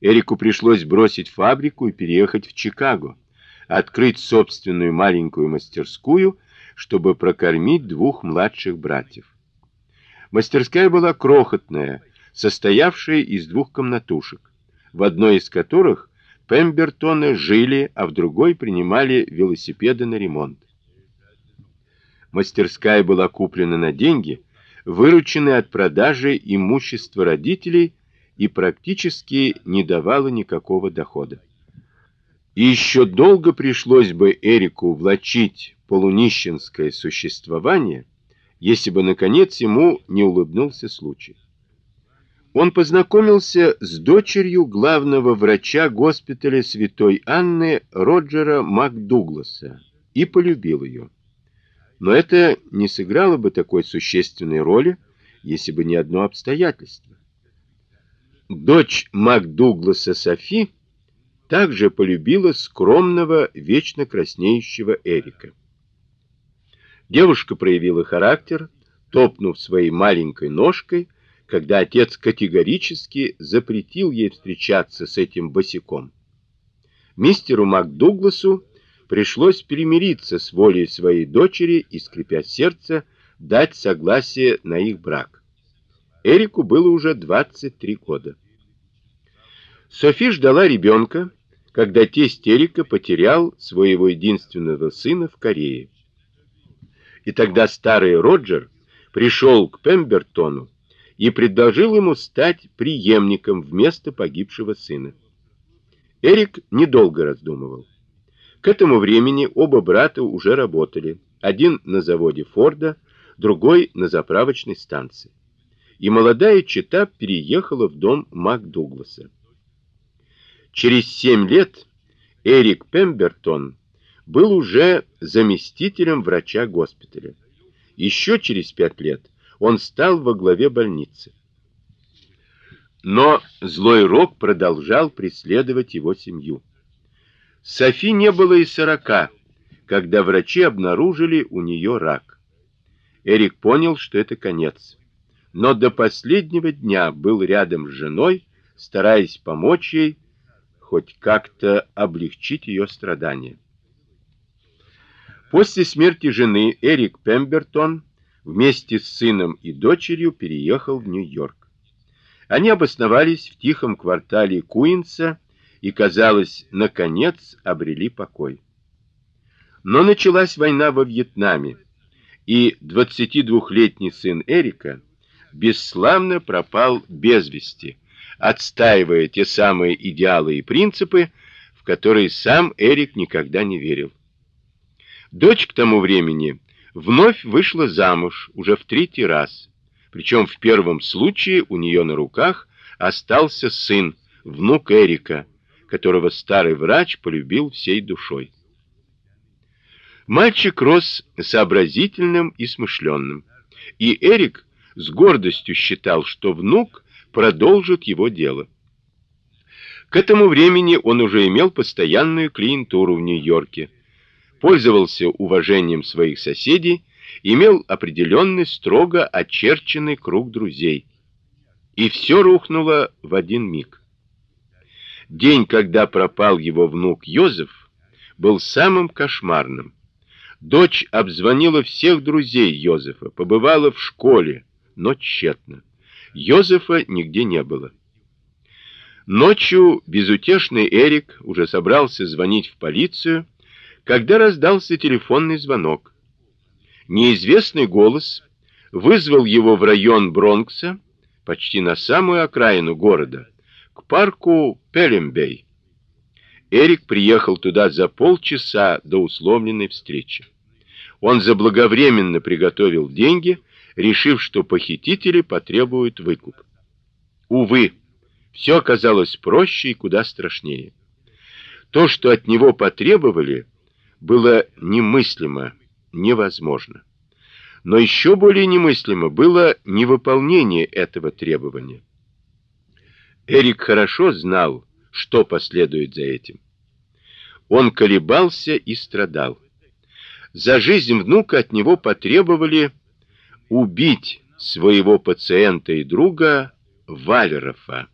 Эрику пришлось бросить фабрику и переехать в Чикаго, открыть собственную маленькую мастерскую, чтобы прокормить двух младших братьев. Мастерская была крохотная, состоявшая из двух комнатушек, в одной из которых Пембертоны жили, а в другой принимали велосипеды на ремонт. Мастерская была куплена на деньги, вырученные от продажи имущества родителей и практически не давала никакого дохода. И еще долго пришлось бы Эрику влачить полунищенское существование, если бы наконец ему не улыбнулся случай. Он познакомился с дочерью главного врача госпиталя Святой Анны Роджера МакДугласа и полюбил ее. Но это не сыграло бы такой существенной роли, если бы не одно обстоятельство. Дочь МакДугласа Софи также полюбила скромного, вечно краснеющего Эрика. Девушка проявила характер, топнув своей маленькой ножкой, когда отец категорически запретил ей встречаться с этим босиком. Мистеру МакДугласу пришлось примириться с волей своей дочери и, скрипя сердце, дать согласие на их брак. Эрику было уже 23 года. Софи ждала ребенка, когда тесть Эрика потерял своего единственного сына в Корее. И тогда старый Роджер пришел к Пембертону и предложил ему стать преемником вместо погибшего сына. Эрик недолго раздумывал. К этому времени оба брата уже работали, один на заводе Форда, другой на заправочной станции и молодая чета переехала в дом МакДугласа. Через семь лет Эрик Пембертон был уже заместителем врача госпиталя. Еще через пять лет он стал во главе больницы. Но злой рок продолжал преследовать его семью. Софи не было и сорока, когда врачи обнаружили у нее рак. Эрик понял, что это конец но до последнего дня был рядом с женой, стараясь помочь ей хоть как-то облегчить ее страдания. После смерти жены Эрик Пембертон вместе с сыном и дочерью переехал в Нью-Йорк. Они обосновались в тихом квартале Куинса и, казалось, наконец обрели покой. Но началась война во Вьетнаме, и 22-летний сын Эрика бесславно пропал без вести, отстаивая те самые идеалы и принципы, в которые сам Эрик никогда не верил. Дочь к тому времени вновь вышла замуж уже в третий раз. Причем в первом случае у нее на руках остался сын, внук Эрика, которого старый врач полюбил всей душой. Мальчик рос сообразительным и смышленным, и Эрик с гордостью считал, что внук продолжит его дело. К этому времени он уже имел постоянную клиентуру в Нью-Йорке, пользовался уважением своих соседей, имел определенный строго очерченный круг друзей. И все рухнуло в один миг. День, когда пропал его внук Йозеф, был самым кошмарным. Дочь обзвонила всех друзей Йозефа, побывала в школе, но тщетно. Йозефа нигде не было. Ночью безутешный Эрик уже собрался звонить в полицию, когда раздался телефонный звонок. Неизвестный голос вызвал его в район Бронкса, почти на самую окраину города, к парку Пелембей. Эрик приехал туда за полчаса до условленной встречи. Он заблаговременно приготовил деньги решив, что похитители потребуют выкуп. Увы, все оказалось проще и куда страшнее. То, что от него потребовали, было немыслимо, невозможно. Но еще более немыслимо было невыполнение этого требования. Эрик хорошо знал, что последует за этим. Он колебался и страдал. За жизнь внука от него потребовали убить своего пациента и друга Валерова.